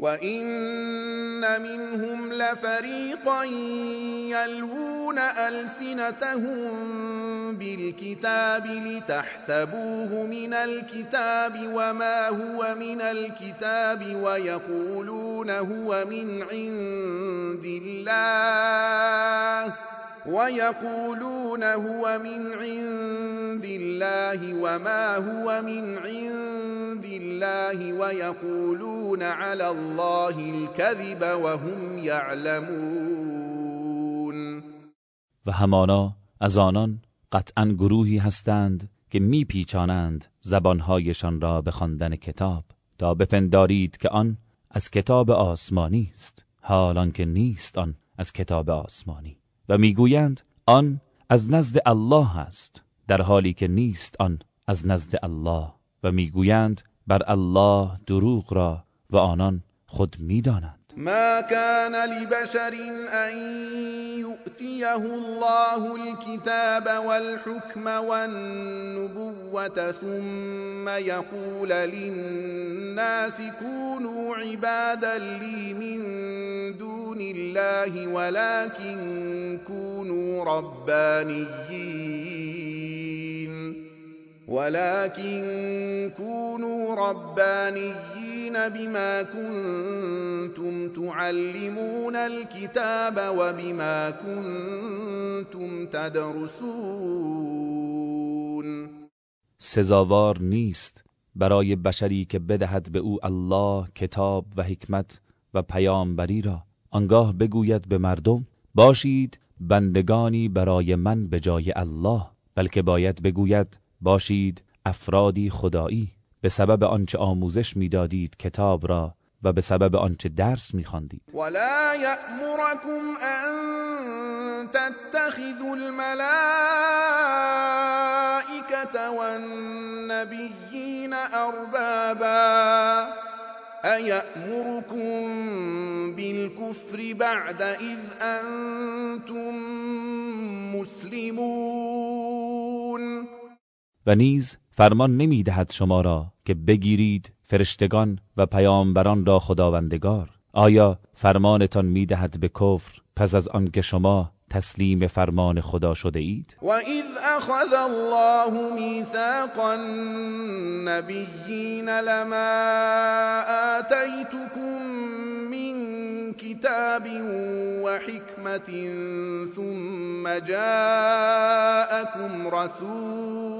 وَإِنَّ مِنْهُمْ لَفَرِيقًا يَلْوُونَ أَلْسِنَتَهُمْ بِالْكِتَابِ لِتَحْسَبُوهُ مِنَ الْكِتَابِ وَمَا هُوَ مِنَ الْكِتَابِ وَيَقُولُونَ هُوَ مِنْ عِنْدِ اللَّهِ وَيَقُولُونَ هُوَ مِنْ عِنْدِ اللَّهِ وَمَا هُوَ مِنْ عِنْدِ اللَّهِ وَيَقُولُونَ عَلَى اللَّهِ الْكَذِبَ وَهُمْ يَعْلَمُونَ. و همانا از آنان قطعا گروهی هستند که میپیچانند زبانهایشان را به خواندن کتاب تا بپندارید که آن از کتاب آسمانی است حالان که نیست آن از کتاب آسمانی. و میگویند، آن از نزد الله است، در حالی که نیست آن از نزد الله. و میگویند بر الله دروغ را و آنان خود میدانند. ما كان لبشر أن يؤتيه الله الكتاب والحكم والنبوة ثم يقول للناس كونوا عبادا لي من دون الله ولكن كونوا ربانيين. ولكن كونوا ربانيين بما كنتم تعلمون الكتاب وبما كنتم تدرسون. سزاوار نیست برای بشری که بدهد به او الله، کتاب و حکمت و پیامبری را. آنگاه بگوید به مردم، باشید بندگانی برای من به جای الله. بلکه باید بگوید باشید افرادی خدایی. به سبب آنچه آموزش میدادید کتاب را و به سبب آنچه درس میخواندید. ولا يأمركم أن تتخذوا الملائكة والنبيين أربابا. أيأمركم بالكفر بعد إذ أنتم مسلمون؟ و نیز فرمان نمیدهد شما را که بگیرید فرشتگان و پیامبران را خداوندگار. آیا فرمانتان میدهد به کفر پس از آنکه شما تسلیم فرمان خدا شده اید؟ و اذ اخذ الله میثاق النبیین لما آتیتكم من کتاب و حکمت ثم جاءكم رسول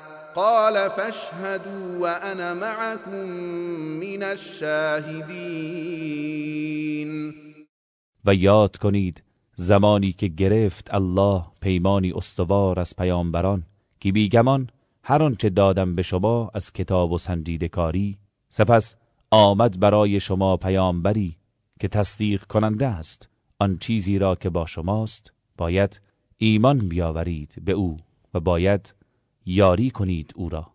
قال فاشهدوا وأنا معكم من الشاهدين. و یاد کنید، زمانی که گرفت الله پیمانی استوار از پیامبران، که بیگمان هر آنچه دادم به شما از کتاب و سنجیده کاری سپس آمد برای شما پیامبری که تصدیق کننده است. آن چیزی را که با شماست، باید ایمان بیاورید به او و باید یاری کنید او را.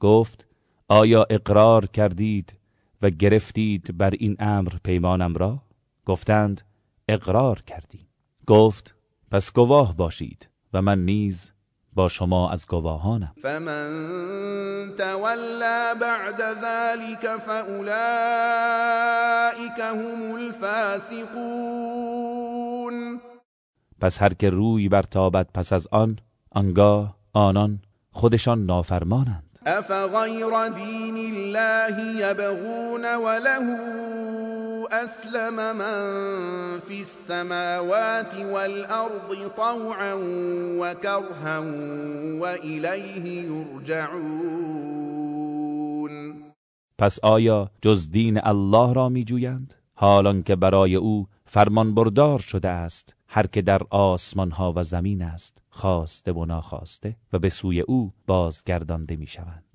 گفت آیا اقرار کردید و گرفتید بر این امر پیمانم را؟ گفتند اقرار کردیم. گفت پس گواه باشید و من نیز با شما از گواهانم. فمن تولى بعد ذلك فأولئك هم الفاسقون. پس هر که روی برتابد پس از آن آنگاه آنان خودشان نافرمانند. افغیر دین الله یبغون وله اسلم من في السماوات والارض طوعا وكرها والیه یرجعون. پس آیا جز دین الله را می جویند؟ حالان که برای او فرمان بردار شده است. هر که در آسمان ها و زمین است، خواسته و ناخواسته و به سوی او بازگردانده می شوند